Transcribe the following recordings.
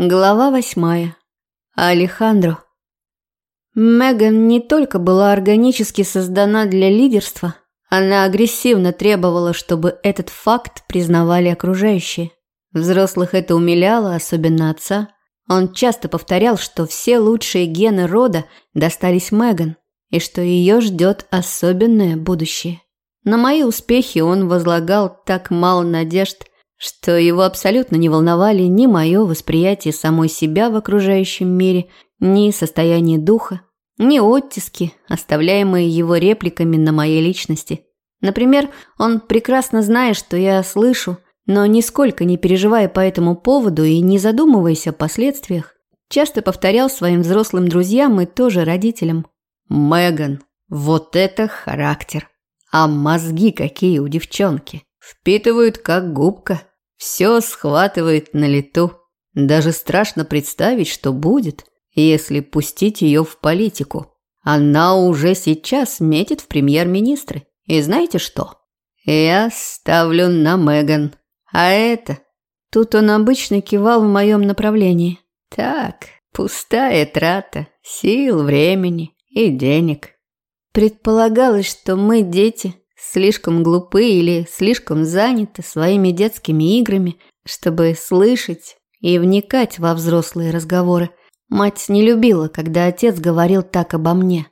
Глава восьмая. Алехандро. Меган не только была органически создана для лидерства, она агрессивно требовала, чтобы этот факт признавали окружающие. Взрослых это умиляло, особенно отца. Он часто повторял, что все лучшие гены рода достались Меган, и что ее ждет особенное будущее. На мои успехи он возлагал так мало надежд, что его абсолютно не волновали ни мое восприятие самой себя в окружающем мире, ни состояние духа, ни оттиски, оставляемые его репликами на моей личности. Например, он прекрасно знает, что я слышу, но нисколько не переживая по этому поводу и не задумываясь о последствиях, часто повторял своим взрослым друзьям и тоже родителям. «Меган, вот это характер! А мозги какие у девчонки! Впитывают как губка!» Все схватывает на лету. Даже страшно представить, что будет, если пустить ее в политику. Она уже сейчас метит в премьер-министры. И знаете что? Я ставлю на Меган. А это... Тут он обычно кивал в моем направлении. Так, пустая трата сил, времени и денег. Предполагалось, что мы дети, слишком глупы или слишком заняты своими детскими играми, чтобы слышать и вникать во взрослые разговоры. Мать не любила, когда отец говорил так обо мне.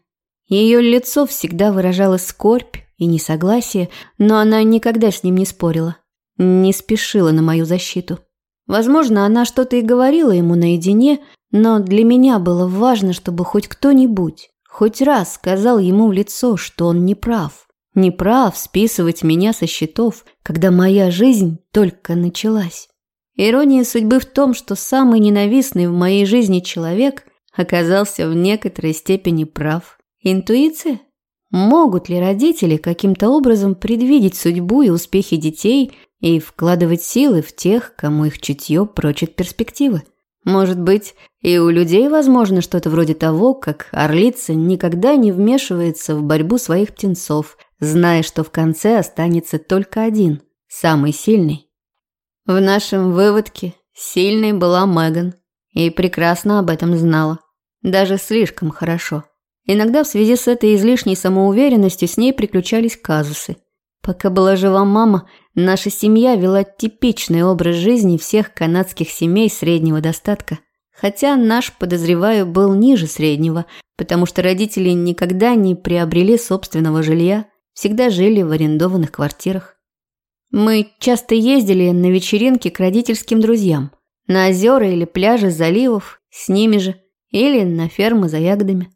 Ее лицо всегда выражало скорбь и несогласие, но она никогда с ним не спорила, не спешила на мою защиту. Возможно, она что-то и говорила ему наедине, но для меня было важно, чтобы хоть кто-нибудь, хоть раз сказал ему в лицо, что он не прав. Не прав списывать меня со счетов, когда моя жизнь только началась. Ирония судьбы в том, что самый ненавистный в моей жизни человек оказался в некоторой степени прав. Интуиция? Могут ли родители каким-то образом предвидеть судьбу и успехи детей и вкладывать силы в тех, кому их чутье прочит перспективы? Может быть, и у людей возможно что-то вроде того, как орлица никогда не вмешивается в борьбу своих птенцов, зная, что в конце останется только один, самый сильный. В нашем выводке сильной была Меган и прекрасно об этом знала. Даже слишком хорошо. Иногда в связи с этой излишней самоуверенностью с ней приключались казусы. Пока была жива мама, наша семья вела типичный образ жизни всех канадских семей среднего достатка. Хотя наш, подозреваю, был ниже среднего, потому что родители никогда не приобрели собственного жилья, всегда жили в арендованных квартирах. Мы часто ездили на вечеринки к родительским друзьям, на озера или пляжи заливов, с ними же, или на фермы за ягодами.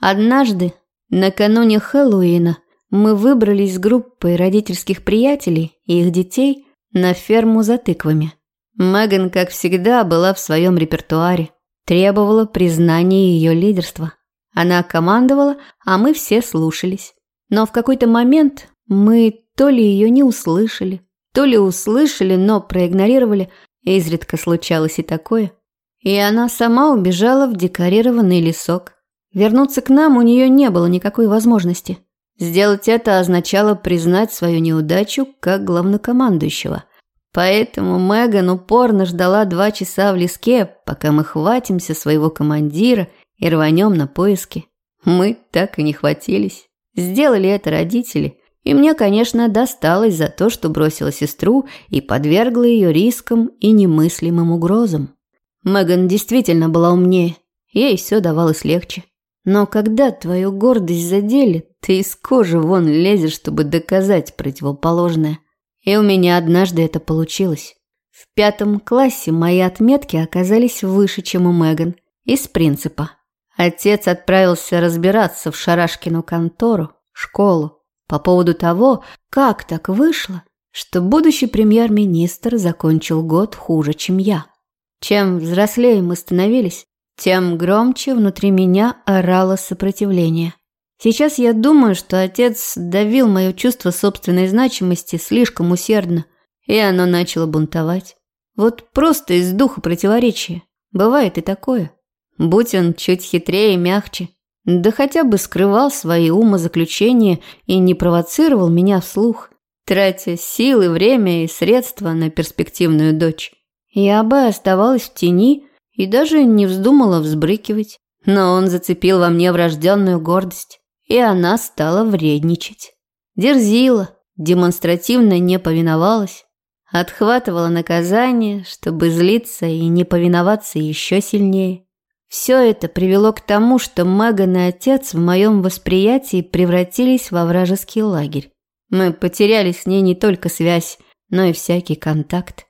Однажды, накануне Хэллоуина, мы выбрались с группой родительских приятелей и их детей на ферму за тыквами. Меган, как всегда, была в своем репертуаре, требовала признания ее лидерства. Она командовала, а мы все слушались. Но в какой-то момент мы то ли ее не услышали, то ли услышали, но проигнорировали, изредка случалось и такое. И она сама убежала в декорированный лесок. Вернуться к нам у нее не было никакой возможности. Сделать это означало признать свою неудачу как главнокомандующего. Поэтому Меган упорно ждала два часа в леске, пока мы хватимся своего командира и рванем на поиски. Мы так и не хватились. Сделали это родители, и мне, конечно, досталось за то, что бросила сестру и подвергла ее рискам и немыслимым угрозам. Меган действительно была умнее, ей все давалось легче. Но когда твою гордость задели, ты из кожи вон лезешь, чтобы доказать противоположное. И у меня однажды это получилось. В пятом классе мои отметки оказались выше, чем у Меган, из принципа. Отец отправился разбираться в Шарашкину контору, школу, по поводу того, как так вышло, что будущий премьер-министр закончил год хуже, чем я. Чем взрослее мы становились, тем громче внутри меня орало сопротивление. Сейчас я думаю, что отец давил мое чувство собственной значимости слишком усердно, и оно начало бунтовать. Вот просто из духа противоречия. Бывает и такое. Будь он чуть хитрее и мягче, да хотя бы скрывал свои умозаключения и не провоцировал меня вслух, тратя силы, время и средства на перспективную дочь. Я бы оставалась в тени и даже не вздумала взбрыкивать. Но он зацепил во мне врожденную гордость, и она стала вредничать. Дерзила, демонстративно не повиновалась, отхватывала наказание, чтобы злиться и не повиноваться еще сильнее. Все это привело к тому, что Меган и отец в моем восприятии превратились во вражеский лагерь. Мы потеряли с ней не только связь, но и всякий контакт.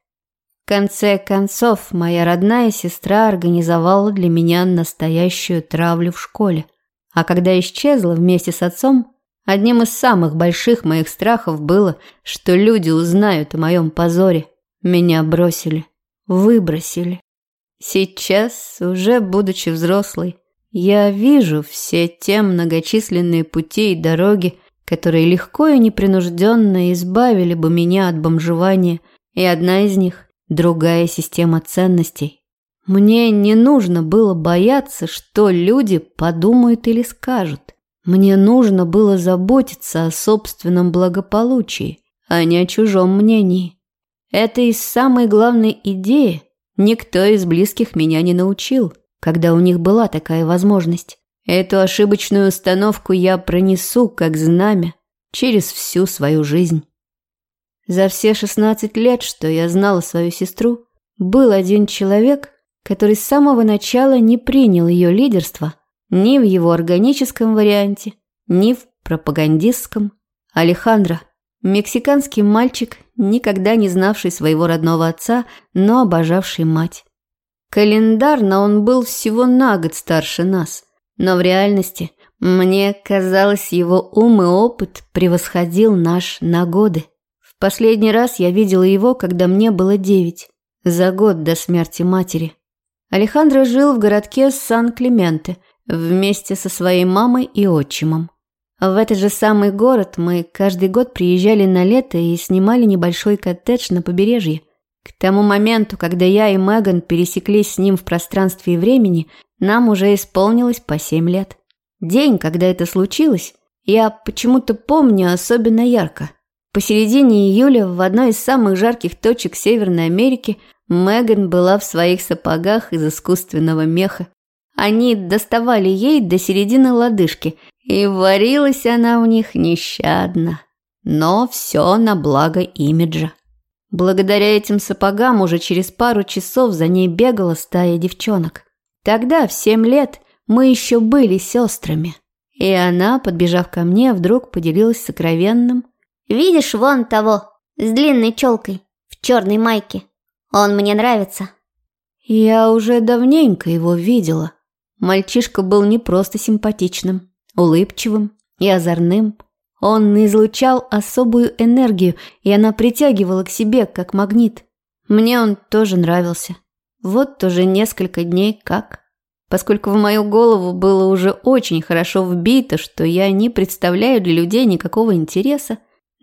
Конце концов, моя родная сестра организовала для меня настоящую травлю в школе. А когда исчезла вместе с отцом, одним из самых больших моих страхов было, что люди узнают о моем позоре. Меня бросили, выбросили. Сейчас, уже будучи взрослой, я вижу все те многочисленные пути и дороги, которые легко и непринужденно избавили бы меня от бомжевания, и одна из них – другая система ценностей. Мне не нужно было бояться, что люди подумают или скажут. Мне нужно было заботиться о собственном благополучии, а не о чужом мнении. Это и самой главной идеи, Никто из близких меня не научил, когда у них была такая возможность. Эту ошибочную установку я пронесу, как знамя, через всю свою жизнь. За все 16 лет, что я знала свою сестру, был один человек, который с самого начала не принял ее лидерство ни в его органическом варианте, ни в пропагандистском. Алехандро, мексиканский мальчик, никогда не знавший своего родного отца, но обожавший мать. Календарно он был всего на год старше нас, но в реальности, мне казалось, его ум и опыт превосходил наш на годы. Последний раз я видела его, когда мне было девять, за год до смерти матери. Алехандро жил в городке Сан-Клементе вместе со своей мамой и отчимом. В этот же самый город мы каждый год приезжали на лето и снимали небольшой коттедж на побережье. К тому моменту, когда я и Меган пересеклись с ним в пространстве и времени, нам уже исполнилось по семь лет. День, когда это случилось, я почему-то помню особенно ярко. Посередине июля в одной из самых жарких точек Северной Америки Меган была в своих сапогах из искусственного меха. Они доставали ей до середины лодыжки, и варилась она в них нещадно. Но все на благо имиджа. Благодаря этим сапогам уже через пару часов за ней бегала стая девчонок. Тогда, в семь лет, мы еще были сестрами. И она, подбежав ко мне, вдруг поделилась сокровенным. «Видишь вон того, с длинной челкой, в черной майке? Он мне нравится». Я уже давненько его видела. Мальчишка был не просто симпатичным, улыбчивым и озорным. Он излучал особую энергию, и она притягивала к себе, как магнит. Мне он тоже нравился. Вот уже несколько дней как. Поскольку в мою голову было уже очень хорошо вбито, что я не представляю для людей никакого интереса,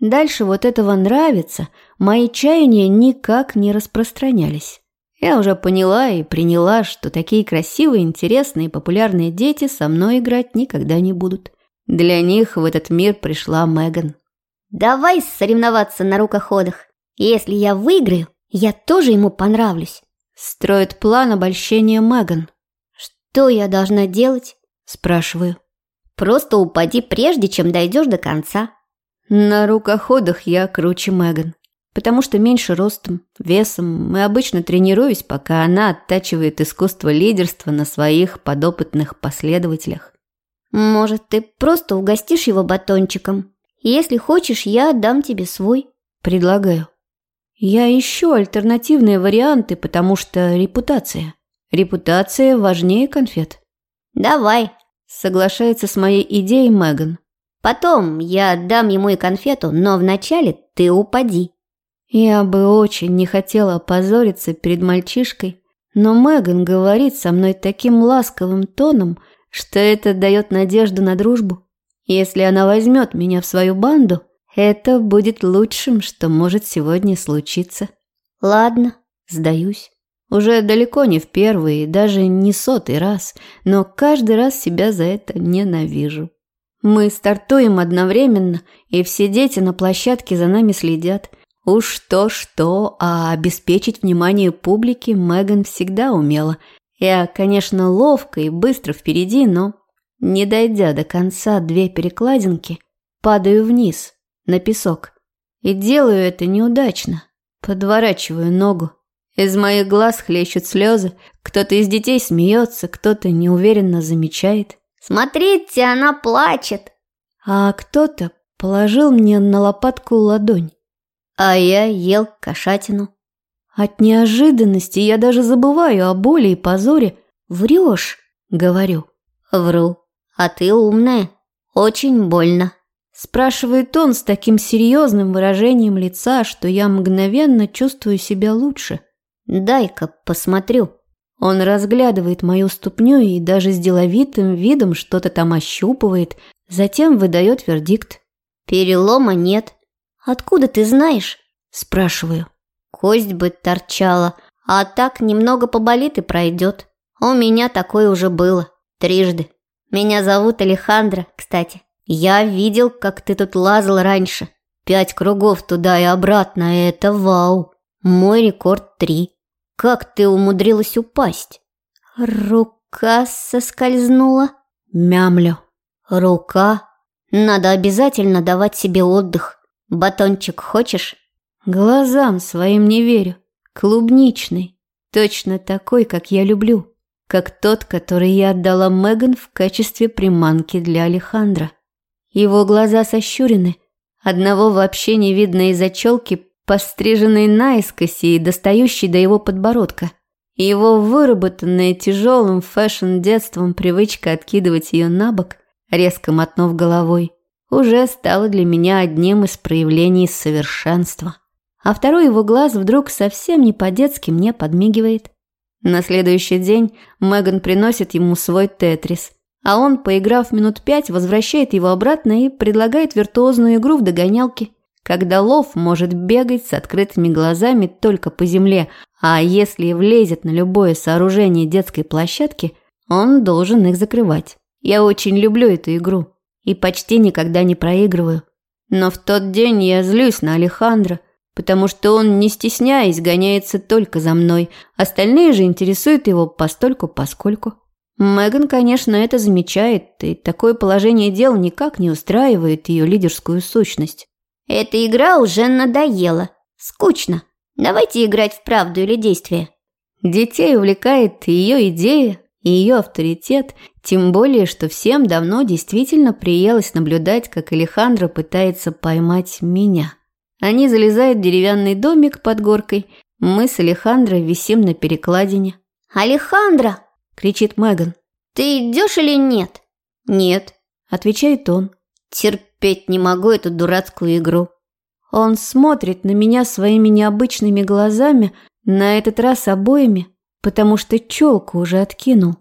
дальше вот этого нравится, мои чаяния никак не распространялись. Я уже поняла и приняла, что такие красивые, интересные, популярные дети со мной играть никогда не будут. Для них в этот мир пришла Меган. «Давай соревноваться на рукоходах. Если я выиграю, я тоже ему понравлюсь». Строит план обольщения Меган. «Что я должна делать?» Спрашиваю. «Просто упади прежде, чем дойдешь до конца». На рукоходах я круче Меган потому что меньше ростом, весом, и обычно тренируюсь, пока она оттачивает искусство лидерства на своих подопытных последователях. Может, ты просто угостишь его батончиком? Если хочешь, я отдам тебе свой. Предлагаю. Я ищу альтернативные варианты, потому что репутация. Репутация важнее конфет. Давай, соглашается с моей идеей Меган. Потом я отдам ему и конфету, но вначале ты упади. Я бы очень не хотела опозориться перед мальчишкой, но Меган говорит со мной таким ласковым тоном, что это дает надежду на дружбу. Если она возьмет меня в свою банду, это будет лучшим, что может сегодня случиться. Ладно, сдаюсь. Уже далеко не в первый и даже не сотый раз, но каждый раз себя за это ненавижу. Мы стартуем одновременно, и все дети на площадке за нами следят – Уж то-что, а обеспечить внимание публики Меган всегда умела. Я, конечно, ловко и быстро впереди, но, не дойдя до конца две перекладинки, падаю вниз, на песок. И делаю это неудачно. Подворачиваю ногу. Из моих глаз хлещут слезы. Кто-то из детей смеется, кто-то неуверенно замечает. «Смотрите, она плачет!» А кто-то положил мне на лопатку ладонь. А я ел кошатину. От неожиданности я даже забываю о боли и позоре. «Врешь», — говорю. «Вру. А ты умная. Очень больно». Спрашивает он с таким серьезным выражением лица, что я мгновенно чувствую себя лучше. «Дай-ка посмотрю». Он разглядывает мою ступню и даже с деловитым видом что-то там ощупывает, затем выдает вердикт. «Перелома нет. Откуда ты знаешь?» – спрашиваю. «Кость бы торчала, а так немного поболит и пройдет. У меня такое уже было. Трижды. Меня зовут Алехандро, кстати. Я видел, как ты тут лазал раньше. Пять кругов туда и обратно, это вау. Мой рекорд три. Как ты умудрилась упасть? Рука соскользнула. Мямлю. Рука. Надо обязательно давать себе отдых. Батончик хочешь? Глазам своим не верю. Клубничный. Точно такой, как я люблю. Как тот, который я отдала Меган в качестве приманки для Алехандра. Его глаза сощурены. Одного вообще не видно из-за челки, постриженной наискось и достающей до его подбородка. Его выработанная тяжелым фэшн-детством привычка откидывать ее на бок, резко мотнув головой, уже стала для меня одним из проявлений совершенства. А второй его глаз вдруг совсем не по-детски мне подмигивает. На следующий день Меган приносит ему свой тетрис – а он, поиграв минут пять, возвращает его обратно и предлагает виртуозную игру в догонялки, когда лов может бегать с открытыми глазами только по земле, а если влезет на любое сооружение детской площадки, он должен их закрывать. Я очень люблю эту игру и почти никогда не проигрываю. Но в тот день я злюсь на Алехандро, потому что он, не стесняясь, гоняется только за мной, остальные же интересуют его постольку-поскольку. Меган, конечно, это замечает, и такое положение дел никак не устраивает ее лидерскую сущность. «Эта игра уже надоела. Скучно. Давайте играть в правду или действие». Детей увлекает ее идея, и ее авторитет, тем более, что всем давно действительно приелось наблюдать, как Алехандро пытается поймать меня. Они залезают в деревянный домик под горкой, мы с Алехандро висим на перекладине. «Алехандро!» – кричит Меган. «Ты идешь или нет?» «Нет», – отвечает он. «Терпеть не могу эту дурацкую игру». Он смотрит на меня своими необычными глазами, на этот раз обоими, потому что челку уже откинул.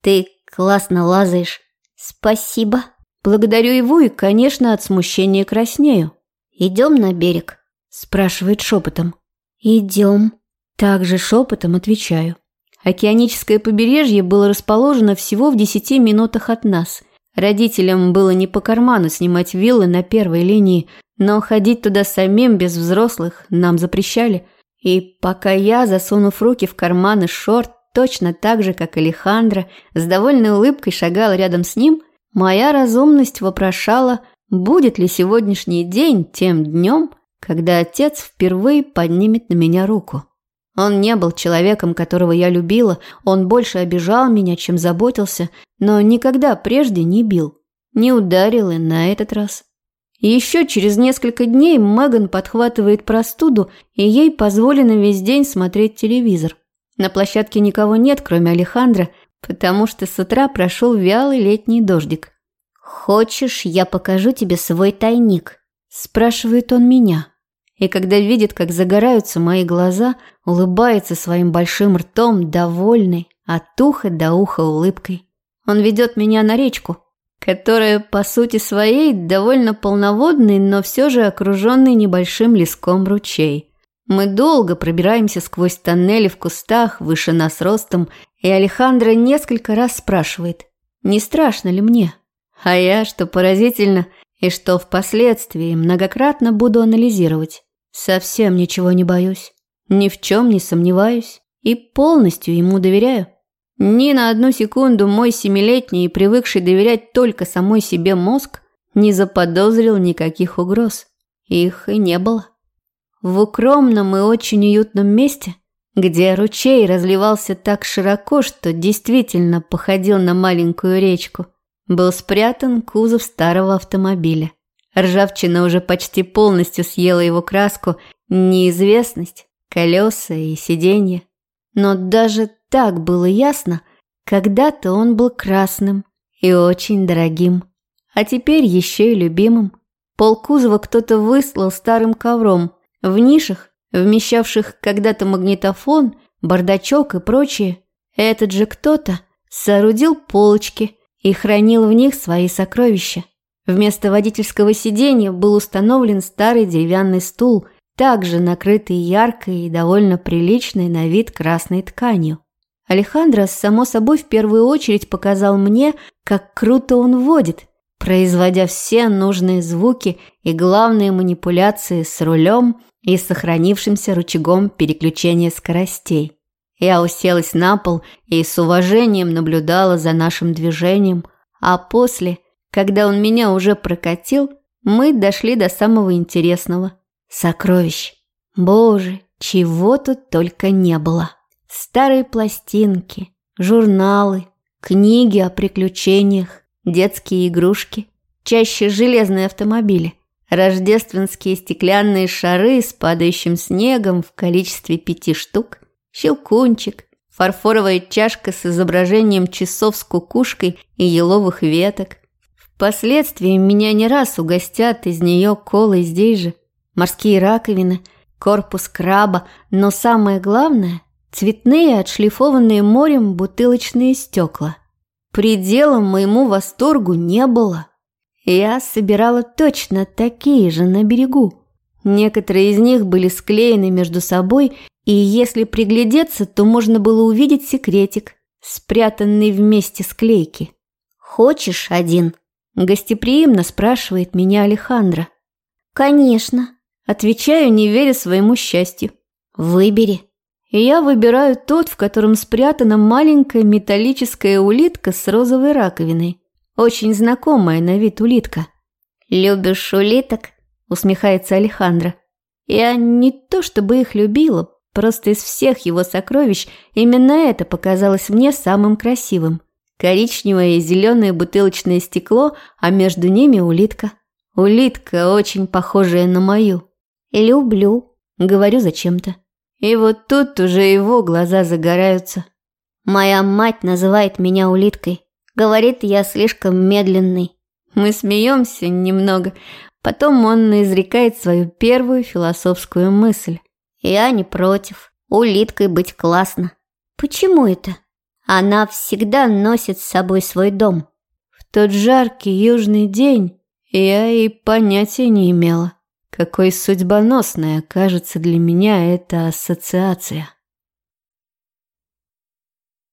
«Ты классно лазаешь. Спасибо». Благодарю его и, конечно, от смущения краснею. «Идем на берег?» – спрашивает шепотом. «Идем». Также шепотом отвечаю. Океаническое побережье было расположено всего в десяти минутах от нас. Родителям было не по карману снимать виллы на первой линии, но ходить туда самим без взрослых нам запрещали. И пока я, засунув руки в карманы шорт, точно так же, как Алехандро, с довольной улыбкой шагал рядом с ним, моя разумность вопрошала, будет ли сегодняшний день тем днем, когда отец впервые поднимет на меня руку. Он не был человеком, которого я любила, он больше обижал меня, чем заботился, но никогда прежде не бил. Не ударил и на этот раз. Еще через несколько дней Меган подхватывает простуду, и ей позволено весь день смотреть телевизор. На площадке никого нет, кроме Алехандра, потому что с утра прошел вялый летний дождик. «Хочешь, я покажу тебе свой тайник?» – спрашивает он меня и когда видит, как загораются мои глаза, улыбается своим большим ртом, довольный, от уха до уха улыбкой. Он ведет меня на речку, которая по сути своей довольно полноводный, но все же окруженный небольшим леском ручей. Мы долго пробираемся сквозь тоннели в кустах, выше нас ростом, и Алехандро несколько раз спрашивает, не страшно ли мне? А я, что поразительно, и что впоследствии многократно буду анализировать. Совсем ничего не боюсь, ни в чем не сомневаюсь и полностью ему доверяю. Ни на одну секунду мой семилетний привыкший доверять только самой себе мозг не заподозрил никаких угроз. Их и не было. В укромном и очень уютном месте, где ручей разливался так широко, что действительно походил на маленькую речку, был спрятан кузов старого автомобиля. Ржавчина уже почти полностью съела его краску, неизвестность, колеса и сиденья. Но даже так было ясно, когда-то он был красным и очень дорогим, а теперь еще и любимым. Пол кузова кто-то выслал старым ковром, в нишах, вмещавших когда-то магнитофон, бардачок и прочее, этот же кто-то соорудил полочки и хранил в них свои сокровища. Вместо водительского сиденья был установлен старый деревянный стул, также накрытый яркой и довольно приличной на вид красной тканью. Алехандро, само собой, в первую очередь показал мне, как круто он водит, производя все нужные звуки и главные манипуляции с рулем и сохранившимся рычагом переключения скоростей. Я уселась на пол и с уважением наблюдала за нашим движением, а после, когда он меня уже прокатил, мы дошли до самого интересного – сокровищ. Боже, чего тут только не было. Старые пластинки, журналы, книги о приключениях, детские игрушки, чаще железные автомобили, рождественские стеклянные шары с падающим снегом в количестве пяти штук, щелкунчик, фарфоровая чашка с изображением часов с кукушкой и еловых веток, Впоследствии меня не раз угостят из нее колой здесь же, морские раковины, корпус краба, но самое главное – цветные, отшлифованные морем бутылочные стекла. Пределом моему восторгу не было. Я собирала точно такие же на берегу. Некоторые из них были склеены между собой, и если приглядеться, то можно было увидеть секретик, спрятанный вместе склейки. «Хочешь один?» Гостеприимно спрашивает меня Алехандро. «Конечно», – отвечаю, не веря своему счастью. «Выбери». И я выбираю тот, в котором спрятана маленькая металлическая улитка с розовой раковиной. Очень знакомая на вид улитка. «Любишь улиток?» – усмехается Алехандро. Я не то чтобы их любила, просто из всех его сокровищ именно это показалось мне самым красивым. Коричневое и зеленое бутылочное стекло, а между ними улитка. Улитка, очень похожая на мою. «Люблю», — говорю зачем-то. И вот тут уже его глаза загораются. «Моя мать называет меня улиткой. Говорит, я слишком медленный». Мы смеемся немного. Потом он изрекает свою первую философскую мысль. «Я не против. Улиткой быть классно». «Почему это?» Она всегда носит с собой свой дом. В тот жаркий южный день я и понятия не имела, какой судьбоносной окажется для меня эта ассоциация.